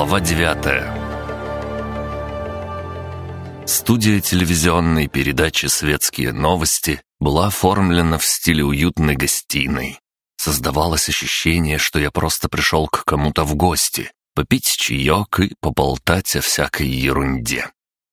Глава 9 Студия телевизионной передачи «Светские новости» была оформлена в стиле уютной гостиной. Создавалось ощущение, что я просто пришел к кому-то в гости, попить чаек и поболтать о всякой ерунде.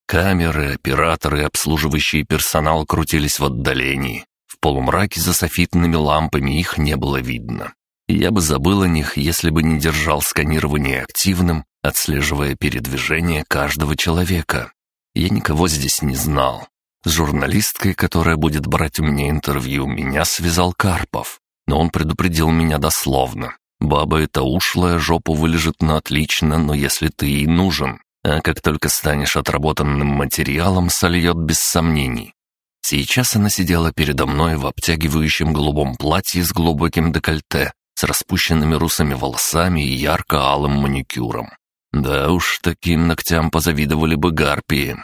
Камеры, операторы и обслуживающий персонал крутились в отдалении. В полумраке за софитными лампами их не было видно. Я бы забыл о них, если бы не держал сканирование активным, отслеживая передвижение каждого человека. Я никого здесь не знал. С журналисткой, которая будет брать у меня интервью, меня связал Карпов. Но он предупредил меня дословно. «Баба эта ушлая, жопу вылежит на отлично, но если ты ей нужен, а как только станешь отработанным материалом, сольет без сомнений». Сейчас она сидела передо мной в обтягивающем голубом платье с глубоким декольте, с распущенными русыми волосами и ярко-алым маникюром. Да уж, таким ногтям позавидовали бы гарпии.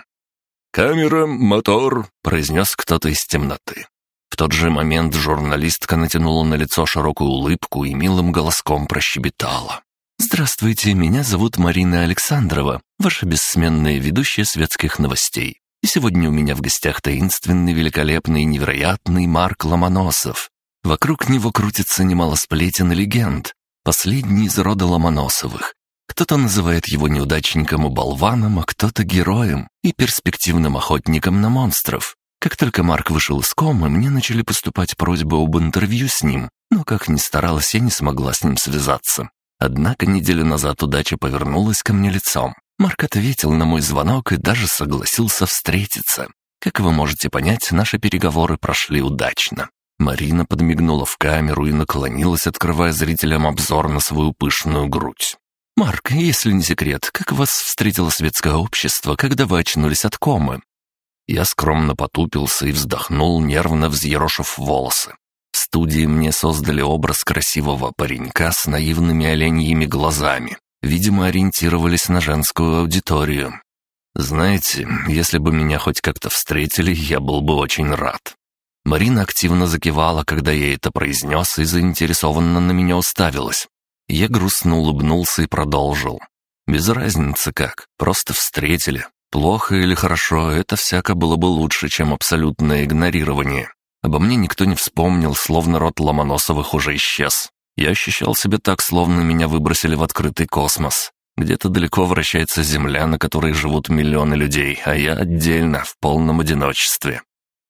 «Камера, мотор», — произнес кто-то из темноты. В тот же момент журналистка натянула на лицо широкую улыбку и милым голоском прощебетала. «Здравствуйте, меня зовут Марина Александрова, ваша бессменная ведущая светских новостей. И сегодня у меня в гостях таинственный, великолепный и невероятный Марк Ломоносов, Вокруг него крутится немало сплетен и легенд. Последний из рода Ломоносовых. Кто-то называет его неудачником и болваном, а кто-то героем и перспективным охотником на монстров. Как только Марк вышел из комы, мне начали поступать просьбы об интервью с ним, но как ни старалась, я не смогла с ним связаться. Однако неделю назад удача повернулась ко мне лицом. Марк ответил на мой звонок и даже согласился встретиться. Как вы можете понять, наши переговоры прошли удачно. Марина подмигнула в камеру и наклонилась, открывая зрителям обзор на свою пышную грудь. «Марк, если не секрет, как вас встретило светское общество, когда вы очнулись от комы?» Я скромно потупился и вздохнул, нервно взъерошив волосы. В студии мне создали образ красивого паренька с наивными оленьими глазами. Видимо, ориентировались на женскую аудиторию. Знаете, если бы меня хоть как-то встретили, я был бы очень рад. Марина активно закивала, когда я это произнес, и заинтересованно на меня уставилась. Я грустно улыбнулся и продолжил. Без разницы как, просто встретили. Плохо или хорошо, это всяко было бы лучше, чем абсолютное игнорирование. Обо мне никто не вспомнил, словно род Ломоносовых уже исчез. Я ощущал себя так, словно меня выбросили в открытый космос. Где-то далеко вращается Земля, на которой живут миллионы людей, а я отдельно, в полном одиночестве.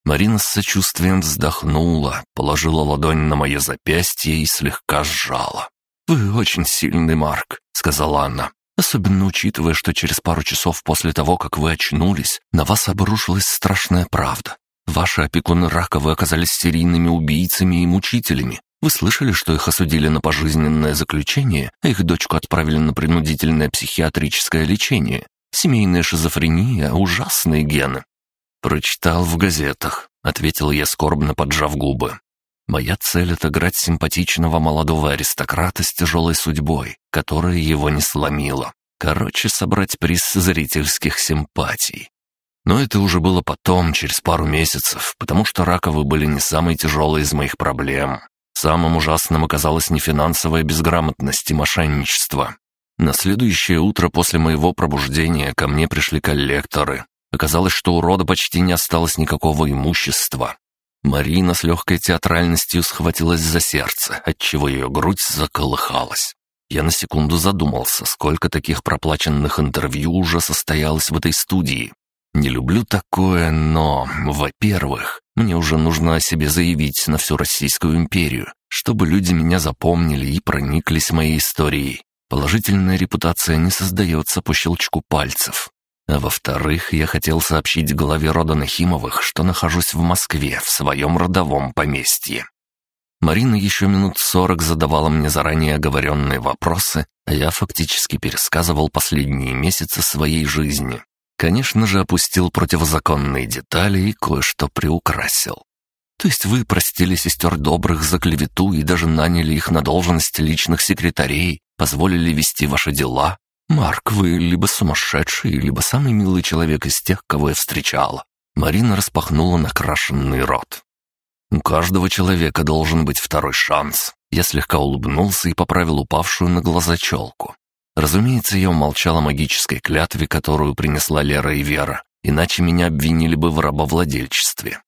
Марина с сочувствием вздохнула, положила ладонь на мое запястье и слегка сжала. «Вы очень сильный, Марк», — сказала она. «Особенно учитывая, что через пару часов после того, как вы очнулись, на вас обрушилась страшная правда. Ваши опекуны Раковы оказались серийными убийцами и мучителями. Вы слышали, что их осудили на пожизненное заключение, а их дочку отправили на принудительное психиатрическое лечение? Семейная шизофрения, ужасные гены. «Прочитал в газетах», — ответил я скорбно, поджав губы. «Моя цель — отыграть симпатичного молодого аристократа с тяжелой судьбой, которая его не сломила. Короче, собрать приз зрительских симпатий. Но это уже было потом, через пару месяцев, потому что раковы были не самой тяжелой из моих проблем. Самым ужасным оказалась не финансовая безграмотность и мошенничество. На следующее утро после моего пробуждения ко мне пришли коллекторы, Оказалось, что у рода почти не осталось никакого имущества. Марина с легкой театральностью схватилась за сердце, отчего ее грудь заколыхалась. Я на секунду задумался, сколько таких проплаченных интервью уже состоялось в этой студии. Не люблю такое, но, во-первых, мне уже нужно о себе заявить на всю Российскую империю, чтобы люди меня запомнили и прониклись моей историей. Положительная репутация не создается по щелчку пальцев. А во-вторых, я хотел сообщить главе рода Нахимовых, что нахожусь в Москве, в своем родовом поместье. Марина еще минут сорок задавала мне заранее оговоренные вопросы, а я фактически пересказывал последние месяцы своей жизни. Конечно же, опустил противозаконные детали и кое-что приукрасил. То есть вы простили сестер добрых за клевету и даже наняли их на должность личных секретарей, позволили вести ваши дела, «Марк, вы либо сумасшедший, либо самый милый человек из тех, кого я встречала». Марина распахнула накрашенный рот. «У каждого человека должен быть второй шанс». Я слегка улыбнулся и поправил упавшую на глаза челку. Разумеется, я умолчал о магической клятве, которую принесла Лера и Вера, иначе меня обвинили бы в рабовладельчестве.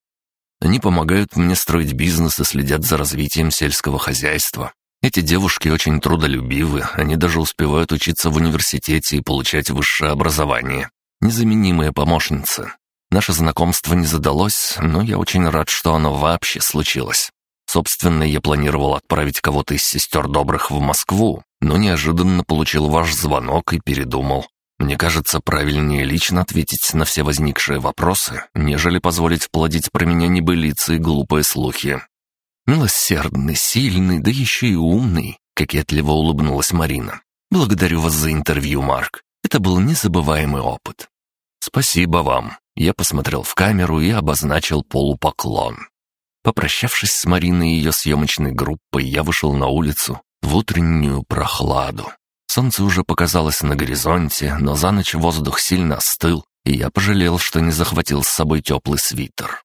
Они помогают мне строить бизнес и следят за развитием сельского хозяйства. Эти девушки очень трудолюбивы, они даже успевают учиться в университете и получать высшее образование. Незаменимые помощницы. Наше знакомство не задалось, но я очень рад, что оно вообще случилось. Собственно, я планировал отправить кого-то из сестер добрых в Москву, но неожиданно получил ваш звонок и передумал. Мне кажется, правильнее лично ответить на все возникшие вопросы, нежели позволить плодить про меня небылицы и глупые слухи. «Милосердный, сильный, да еще и умный», — кокетливо улыбнулась Марина. «Благодарю вас за интервью, Марк. Это был незабываемый опыт». «Спасибо вам». Я посмотрел в камеру и обозначил полупоклон. Попрощавшись с Мариной и ее съемочной группой, я вышел на улицу в утреннюю прохладу. Солнце уже показалось на горизонте, но за ночь воздух сильно остыл, и я пожалел, что не захватил с собой теплый свитер.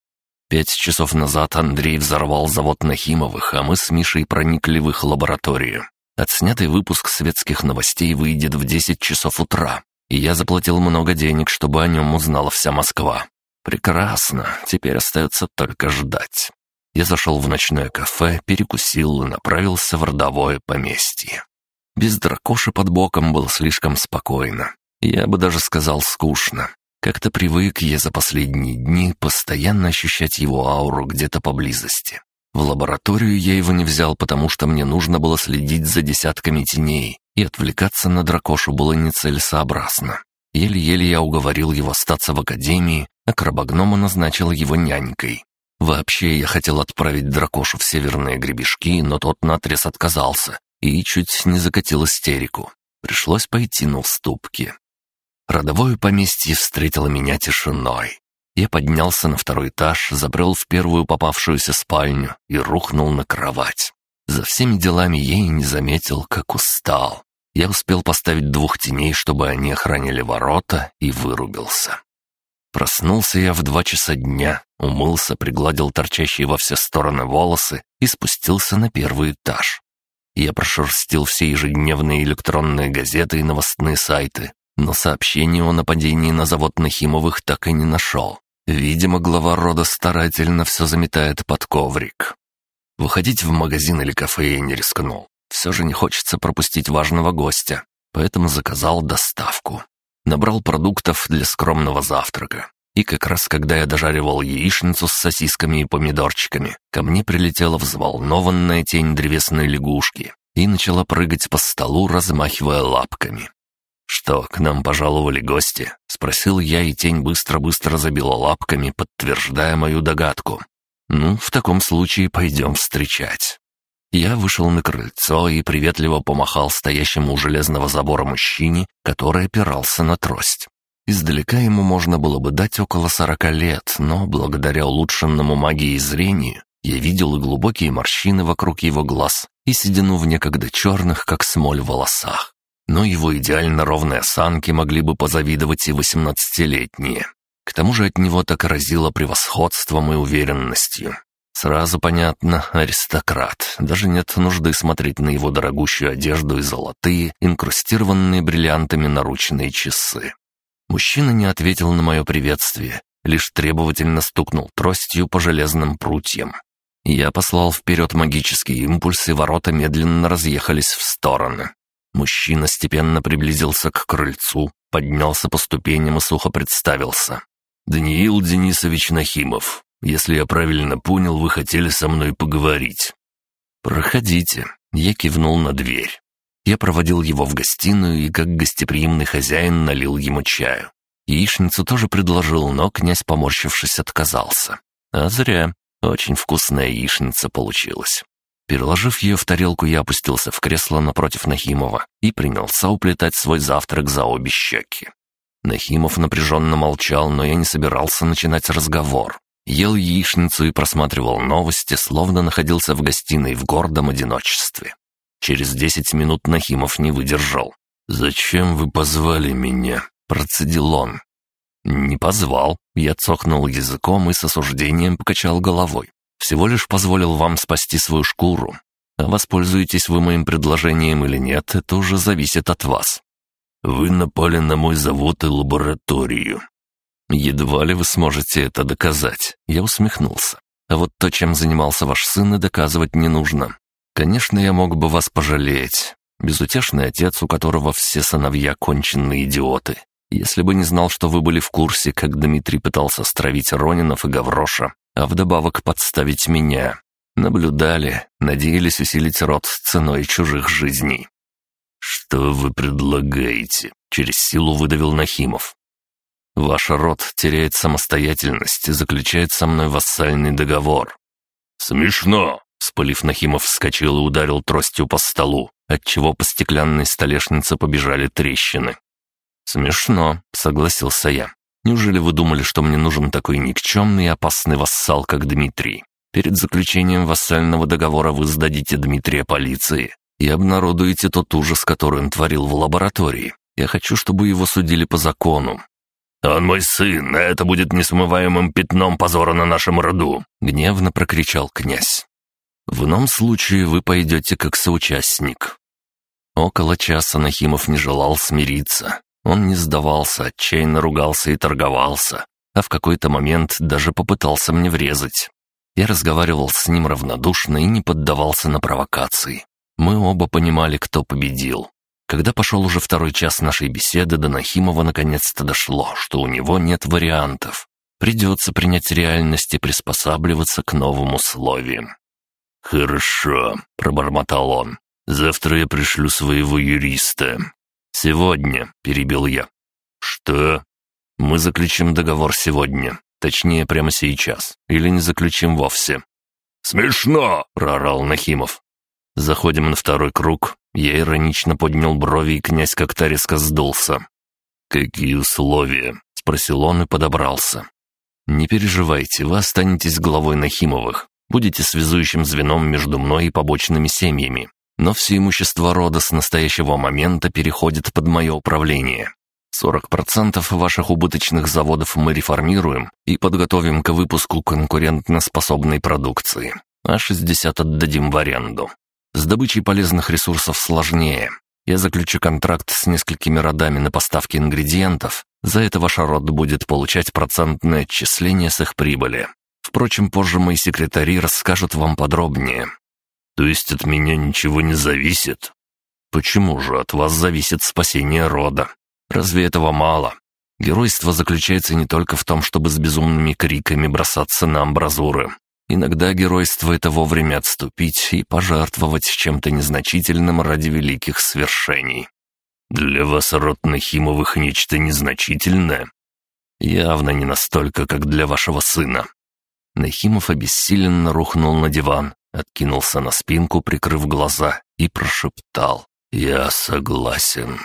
Пять часов назад Андрей взорвал завод Нахимовых, а мы с Мишей проникли в их лабораторию. Отснятый выпуск светских новостей выйдет в 10 часов утра, и я заплатил много денег, чтобы о нем узнала вся Москва. Прекрасно, теперь остается только ждать. Я зашел в ночное кафе, перекусил и направился в родовое поместье. Без дракоши под боком было слишком спокойно. Я бы даже сказал скучно. Как-то привык я за последние дни постоянно ощущать его ауру где-то поблизости. В лабораторию я его не взял, потому что мне нужно было следить за десятками теней, и отвлекаться на дракошу было нецелесообразно. Еле-еле я уговорил его остаться в академии, а крабогнома назначил его нянькой. Вообще, я хотел отправить дракошу в северные гребешки, но тот наотрез отказался, и чуть не закатил истерику. Пришлось пойти на уступки. Родовое поместье встретило меня тишиной. Я поднялся на второй этаж, забрел в первую попавшуюся спальню и рухнул на кровать. За всеми делами я и не заметил, как устал. Я успел поставить двух теней, чтобы они охраняли ворота, и вырубился. Проснулся я в два часа дня, умылся, пригладил торчащие во все стороны волосы и спустился на первый этаж. Я прошерстил все ежедневные электронные газеты и новостные сайты, но сообщения о нападении на завод Нахимовых так и не нашел. Видимо, глава рода старательно все заметает под коврик. Выходить в магазин или кафе я не рискнул. Все же не хочется пропустить важного гостя, поэтому заказал доставку. Набрал продуктов для скромного завтрака. И как раз когда я дожаривал яичницу с сосисками и помидорчиками, ко мне прилетела взволнованная тень древесной лягушки и начала прыгать по столу, размахивая лапками. «Что, к нам пожаловали гости?» — спросил я, и тень быстро-быстро забила лапками, подтверждая мою догадку. «Ну, в таком случае пойдем встречать». Я вышел на крыльцо и приветливо помахал стоящему у железного забора мужчине, который опирался на трость. Издалека ему можно было бы дать около сорока лет, но благодаря улучшенному магии зрению я видел и глубокие морщины вокруг его глаз, и седину в некогда черных, как смоль, волосах. Но его идеально ровные осанки могли бы позавидовать и восемнадцатилетние. К тому же от него так разило превосходством и уверенностью. Сразу понятно, аристократ. Даже нет нужды смотреть на его дорогущую одежду и золотые, инкрустированные бриллиантами наручные часы. Мужчина не ответил на мое приветствие, лишь требовательно стукнул тростью по железным прутьям. Я послал вперед магический импульс, и ворота медленно разъехались в стороны. Мужчина степенно приблизился к крыльцу, поднялся по ступеням и сухо представился. «Даниил Денисович Нахимов, если я правильно понял, вы хотели со мной поговорить». «Проходите», — я кивнул на дверь. Я проводил его в гостиную и, как гостеприимный хозяин, налил ему чаю. Яичницу тоже предложил, но князь, поморщившись, отказался. А зря. Очень вкусная яичница получилась. Переложив ее в тарелку, я опустился в кресло напротив Нахимова и принялся уплетать свой завтрак за обе щеки. Нахимов напряженно молчал, но я не собирался начинать разговор. Ел яичницу и просматривал новости, словно находился в гостиной в гордом одиночестве. Через десять минут Нахимов не выдержал. «Зачем вы позвали меня?» – процедил он. «Не позвал». Я цохнул языком и с осуждением покачал головой. «Всего лишь позволил вам спасти свою шкуру. А воспользуетесь вы моим предложением или нет, это уже зависит от вас. Вы напали на мой завод и лабораторию». «Едва ли вы сможете это доказать», — я усмехнулся. «А вот то, чем занимался ваш сын, и доказывать не нужно. Конечно, я мог бы вас пожалеть. Безутешный отец, у которого все сыновья конченные идиоты. Если бы не знал, что вы были в курсе, как Дмитрий пытался стравить Ронинов и Гавроша, а вдобавок подставить меня. Наблюдали, надеялись усилить род ценой чужих жизней. «Что вы предлагаете?» — через силу выдавил Нахимов. «Ваш род теряет самостоятельность и заключает со мной вассальный договор». «Смешно!» — спалив Нахимов вскочил и ударил тростью по столу, отчего по стеклянной столешнице побежали трещины. «Смешно», — согласился я. «Неужели вы думали, что мне нужен такой никчемный и опасный вассал, как Дмитрий? Перед заключением вассального договора вы сдадите Дмитрия полиции и обнародуете тот ужас, который он творил в лаборатории. Я хочу, чтобы его судили по закону». «Он мой сын, а это будет несмываемым пятном позора на нашем роду!» — гневно прокричал князь. «В ином случае вы пойдете как соучастник». Около часа Нахимов не желал смириться. Он не сдавался, отчаянно ругался и торговался, а в какой-то момент даже попытался мне врезать. Я разговаривал с ним равнодушно и не поддавался на провокации. Мы оба понимали, кто победил. Когда пошел уже второй час нашей беседы, до Нахимова наконец-то дошло, что у него нет вариантов. Придется принять реальность и приспосабливаться к новым условиям. «Хорошо», — пробормотал он. «Завтра я пришлю своего юриста». «Сегодня», — перебил я. «Что?» «Мы заключим договор сегодня. Точнее, прямо сейчас. Или не заключим вовсе». «Смешно!» — проорал Нахимов. Заходим на второй круг. Я иронично поднял брови, и князь как-то резко сдулся. «Какие условия?» — спросил он и подобрался. «Не переживайте, вы останетесь главой Нахимовых. Будете связующим звеном между мной и побочными семьями. Но все имущество рода с настоящего момента переходит под мое управление. 40% ваших убыточных заводов мы реформируем и подготовим к выпуску конкурентноспособной продукции, а 60 отдадим в аренду. С добычей полезных ресурсов сложнее. Я заключу контракт с несколькими родами на поставки ингредиентов. За это ваш род будет получать процентное отчисление с их прибыли. Впрочем, позже мои секретари расскажут вам подробнее. То есть от меня ничего не зависит? Почему же от вас зависит спасение рода? Разве этого мало? Геройство заключается не только в том, чтобы с безумными криками бросаться на амбразуры. Иногда геройство — это вовремя отступить и пожертвовать чем-то незначительным ради великих свершений. Для вас, род Нахимовых, нечто незначительное? Явно не настолько, как для вашего сына. Нахимов обессиленно рухнул на диван, откинулся на спинку, прикрыв глаза, и прошептал «Я согласен».